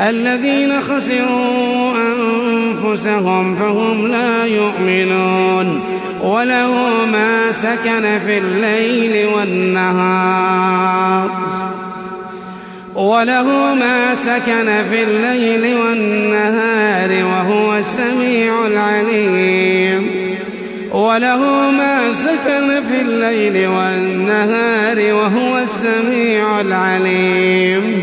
الذين خسروا أنفسهم فهم لا يؤمنون وله ما سكن في الليل والنهار. وله ما سكن في الليل والنهار وهو السميع العليم. وله ما سكن في الليل والنهار وهو السميع العليم.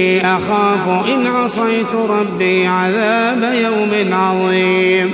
أخاف إن عصيت ربي عذاب يوم عظيم.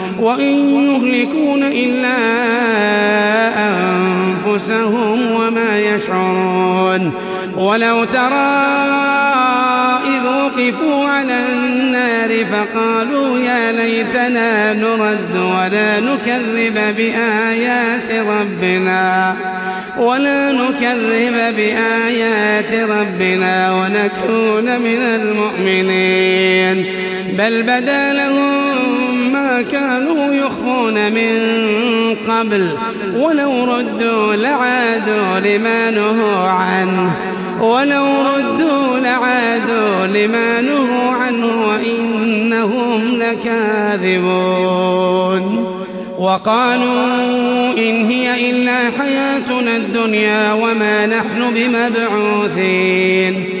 وإن يهلكون إلا أنفسهم وما يشعرون. ولو ترى إذ وقفوا على النار فقالوا يا ليتنا نرد ولا نكذب بآيات ربنا. ولا نكذب بآيات ربنا ونكون من المؤمنين. بل بدا لهم كانوا يخفون من قبل ولو ردوا لعادوا لما نهوا عنه. ولو ردوا لعادوا لما نهوا عنه وإنهم لكاذبون. وقالوا إن هي إلا حياتنا الدنيا وما نحن بمبعوثين.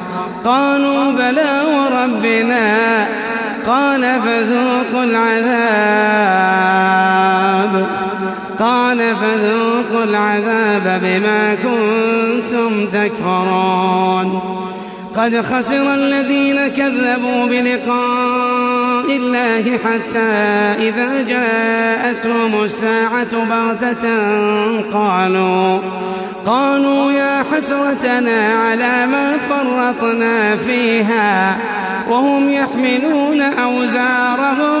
قالوا بلى وربنا قال فذوقوا العذاب قال فذوقوا العذاب بما كنتم تكفرون قد خسر الذين كذبوا بلقاء الله حتى إذا جاءتهم الساعة بغتة قالوا قالوا يا حسرتنا على ما فرطنا فيها وهم يحملون أوزارهم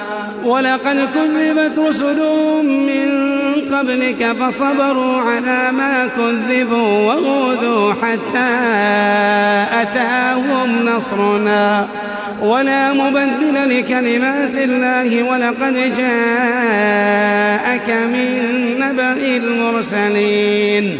ولقد كذبت رسل من قبلك فصبروا على ما كذبوا وأوذوا حتى أتاهم نصرنا. ولا مبدل لكلمات الله ولقد جاءك من نبأ المرسلين.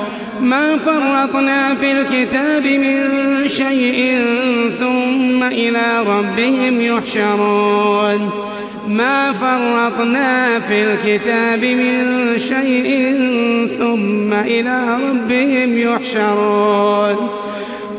ما فرطنا في الكتاب من شيء ثم إلى ربهم يحشرون. ما فرطنا في الكتاب من شيء ثم إلى ربهم يحشرون.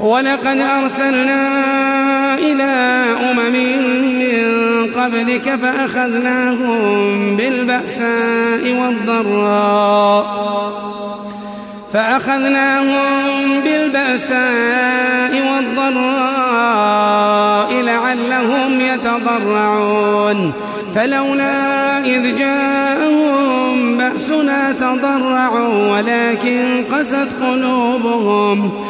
ولقد أرسلنا إلى أمم من قبلك فأخذناهم بالبأساء والضراء. فأخذناهم بالبأساء والضراء لعلهم يتضرعون. فلولا إذ جاءهم بأسنا تضرعوا ولكن قست قلوبهم.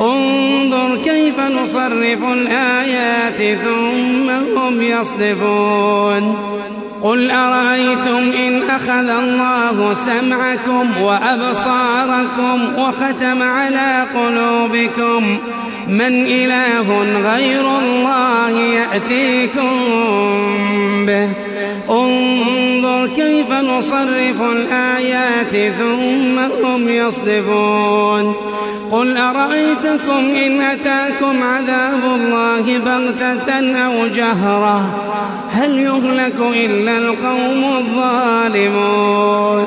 انظر كيف نصرف الآيات ثم هم يصدفون. قل أرأيتم إن أخذ الله سمعكم وأبصاركم وختم على قلوبكم من إله غير الله يأتيكم به. انظر كيف نصرف الآيات ثم هم يصدفون. قل أرأيتكم إن أتاكم عذاب الله بغتة أو جهرة؟ هل يهلك إلا القوم الظالمون؟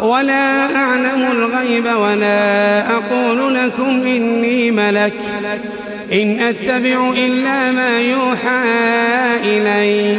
ولا أعلم الغيب ولا أقول لكم إني ملك. إن أتبع إلا ما يوحى إلي.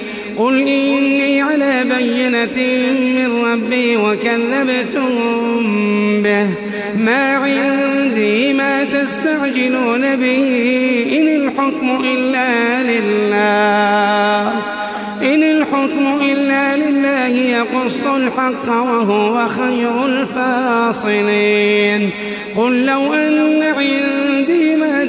قل إني على بينة من ربي وكذبتم به. ما عندي ما تستعجلون به. إن الحكم إلا لله. إن الحكم إلا لله يقص الحق وهو خير الفاصلين. قل لو أن عندي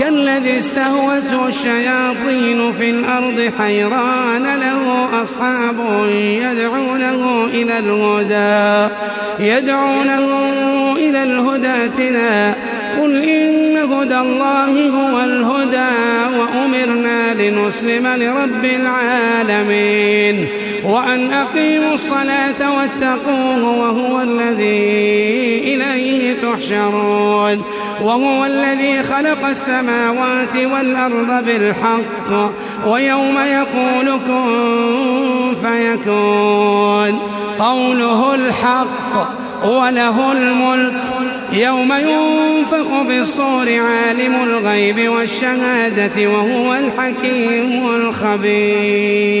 كالذي استهوته الشياطين في الأرض حيران له أصحاب يدعونه إلى الهدى يدعونه إلى الهدى تنا قل إن هدى الله هو الهدى وأمرنا لنسلم لرب العالمين. وأن أقيموا الصلاة واتقوه وهو الذي إليه تحشرون. وهو الذي خلق السماوات والأرض بالحق ويوم يقول كن فيكون. قوله الحق وله الملك يوم ينفخ في الصور عالم الغيب والشهادة وهو الحكيم الخبير.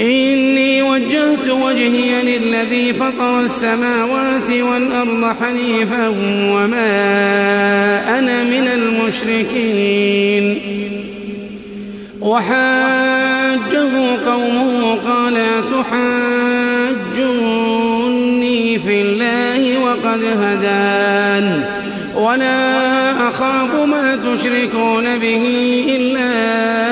إني وجهت وجهي للذي فطر السماوات والأرض حنيفا وما أنا من المشركين. وحاجه قومه قال تحاجوني في الله وقد هدان. ولا أخاف ما تشركون به إلا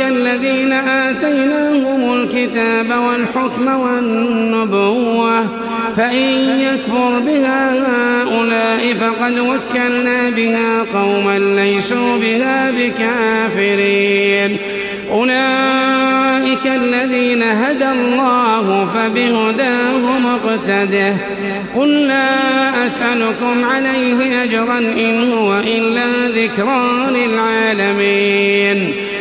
الذين آتيناهم الكتاب والحكم والنبوة فإن يكفر بها هؤلاء فقد وكلنا بها قوما ليسوا بها بكافرين. أولئك الذين هدى الله فبهداه مقتده قل لا أسألكم عليه أجرا إن هو إلا ذكرى للعالمين.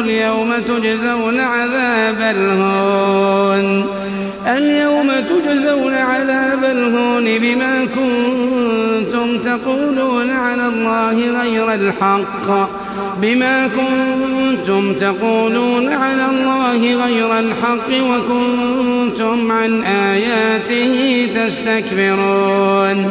اليوم تجزون عذاب الهون اليوم تجزون عذاب الهون بما كنتم تقولون على الله غير الحق. بما كنتم تقولون على الله غير الحق وكنتم عن آياته تستكبرون.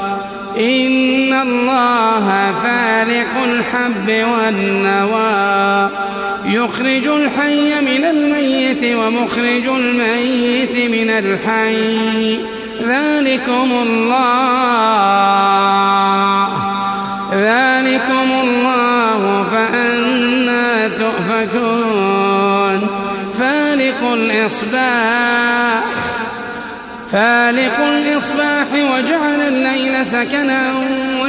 إن الله فالق الحب والنوى. يخرج الحي من الميت ومخرج الميت من الحي. ذلكم الله. ذلكم الله فأنا تؤفكون. فالق الإصباح. فالق الإصباح وجعل الليل سكنا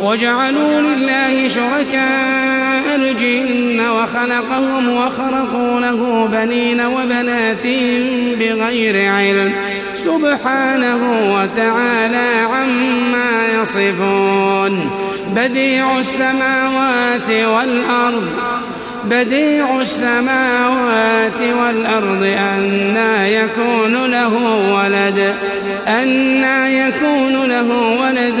وجعلوا لله شركاء الجن وخلقهم وخرقوا له بنين وبنات بغير علم. سبحانه وتعالى عما يصفون. بديع السماوات والأرض بديع السماوات والأرض أنا يكون له ولد أنا يكون له ولد.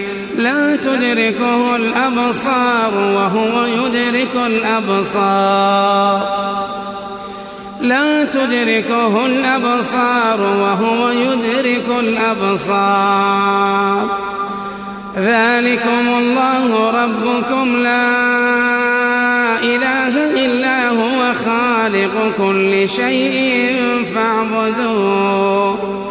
لا تدركه الأبصار وهو يدرك الأبصار. لا تدركه الأبصار وهو يدرك الأبصار. ذلكم الله ربكم. لا إله إلا هو خالق كل شيء فاعبدوه.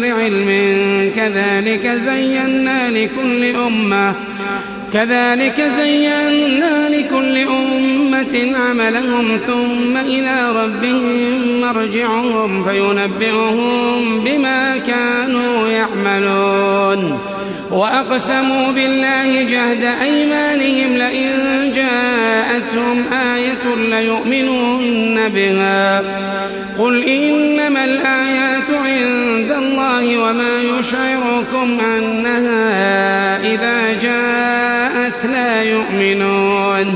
بغير علم كذلك زينا لكل أمة. كذلك زينا لكل أمة عملهم ثم إلى ربهم مرجعهم فينبئهم بما كانوا يعملون. وأقسموا بالله جهد أيمانهم لئن جاءتهم آية ليؤمنون بها. قل إنما الآيات عند الله وما يشعركم أنها إذا جاءت لا يؤمنون.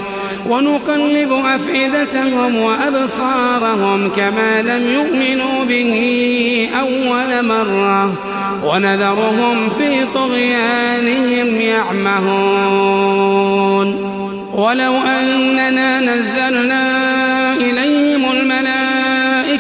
ونقلب أفئدتهم وأبصارهم كما لم يؤمنوا به أول مرة. ونذرهم في طغيانهم يعمهون. ولو أننا نزلنا إليهم الملائكة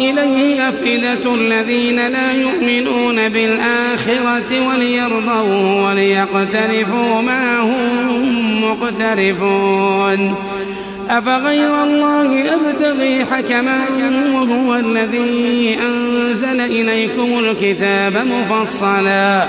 إليه أفئدة الذين لا يؤمنون بالآخرة وليرضوه وليقترفوا ما هم مقترفون. أفغير الله أبتغي حكما وهو الذي أنزل إليكم الكتاب مفصلا.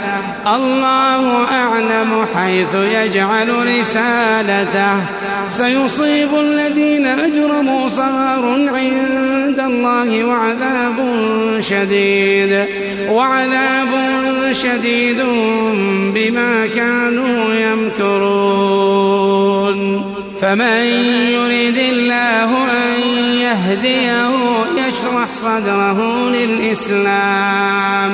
الله أعلم حيث يجعل رسالته. سيصيب الذين أجرموا صغار عند الله وعذاب شديد. وعذاب شديد بما كانوا يمكرون. فمن يريد الله أن يهديه يشرح صدره للإسلام.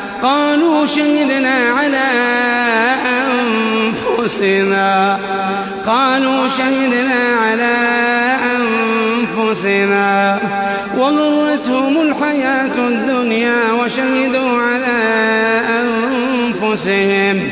قالوا شهدنا على أنفسنا. قالوا شهدنا على أنفسنا. وغرتهم الحياة الدنيا وشهدوا على أنفسهم.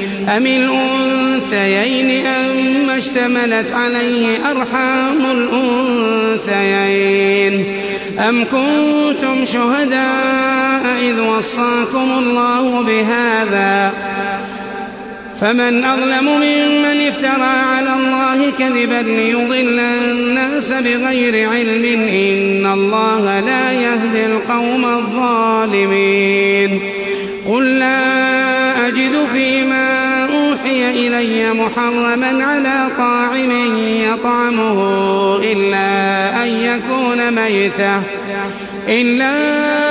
أم الأنثيين أما اشتملت عليه أرحام الأنثيين أم كنتم شهداء إذ وصاكم الله بهذا فمن أظلم ممن افترى على الله كذبا ليضل الناس بغير علم إن الله لا يهدي القوم الظالمين قل لا أجد فيما إلي محرما على طاعم يطعمه إلا أن يكون ميتة إلا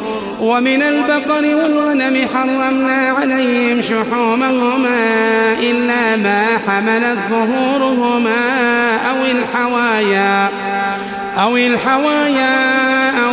ومن البقر والغنم حرمنا عليهم شحومهما إلا ما حملت ظهورهما أو الحوايا أو الحوايا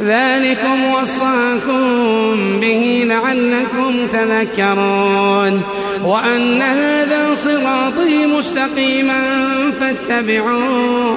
ذلكم وصاكم به لعلكم تذكرون وأن هذا صراطي مستقيما فاتبعوه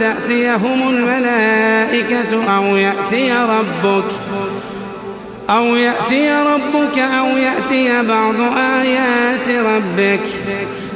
تأتيهم الملائكة أو يأتي ربك أو يأتي ربك أو يأتي بعض آيات ربك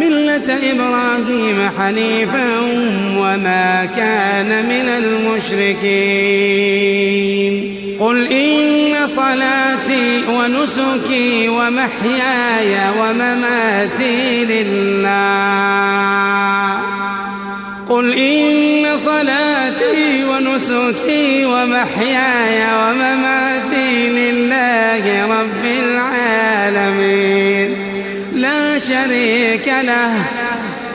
ملة إبراهيم حنيفا وما كان من المشركين. قل إن صلاتي ونسكي ومحياي ومماتي لله. قل إن صلاتي ونسكي ومحياي ومماتي لله رب العالمين. شريك له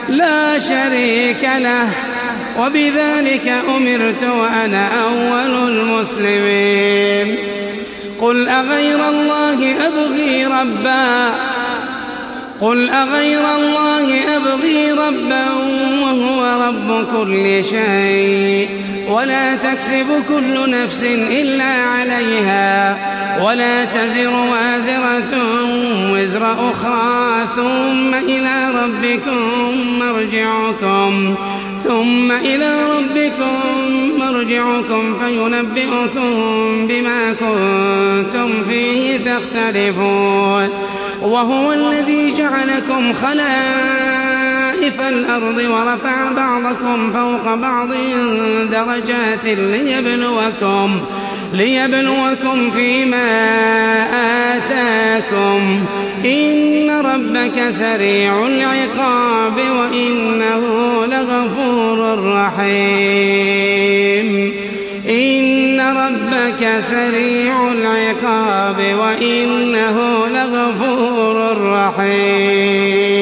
لا شريك له. وبذلك أمرت وأنا أول المسلمين. قل أغير الله أبغي ربا؟ قل أغير الله أبغي ربا وهو رب كل شيء. ولا تكسب كل نفس إلا عليها ولا تزر وازرة وزر أخرى ثم إلى ربكم مرجعكم ثم إلى ربكم مرجعكم فينبئكم بما كنتم فيه تختلفون وهو الذي جعلكم خلائف الأرض ورفع بعضكم فوق بعض درجات ليبلوكم ليبلوكم فيما آتاكم. إن ربك سريع العقاب وإنه لغفور رحيم. إن ربك سريع العقاب وإنه لغفور رحيم.